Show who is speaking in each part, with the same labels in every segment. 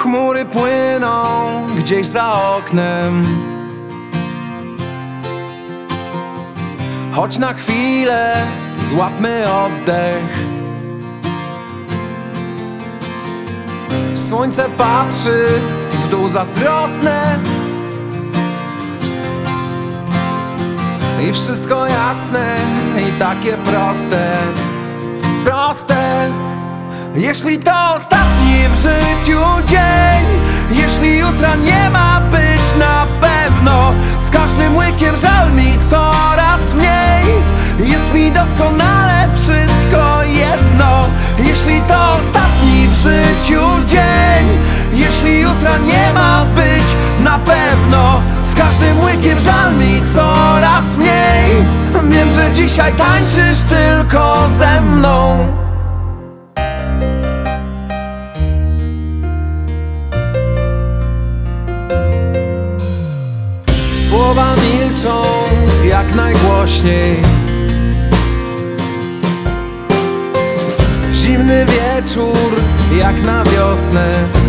Speaker 1: Chmury płyną gdzieś za oknem. Choć na chwilę złapmy oddech. Słońce patrzy w dół zazdrosne. I wszystko jasne i takie proste. Proste Jeśli to ostatni w życiu dzień Jeśli jutra nie ma być na pewno Z każdym łykiem żal mi coraz mniej. Jest mi doskonale wszystko jedno. Jeśli to ostatni w życiu dzień Jeśli jutra nie ma być na pewno Z każdym łykiem żal mi coraz mniej. Wiem, że dzisiaj tańczysz tylko ze mną Słowa milczą jak najgłośniej. Zimny wieczór jak na wiosnę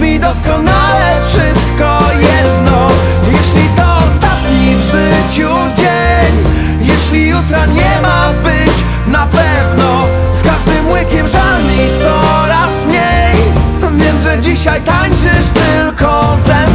Speaker 1: Mi doskonale wszystko jedno. Jeśli to ostatni w życiu dzień Jeśli jutra nie ma być na pewno Z każdym łykiem żal mi coraz mniej. Wiem, że dzisiaj tańczysz tylko ze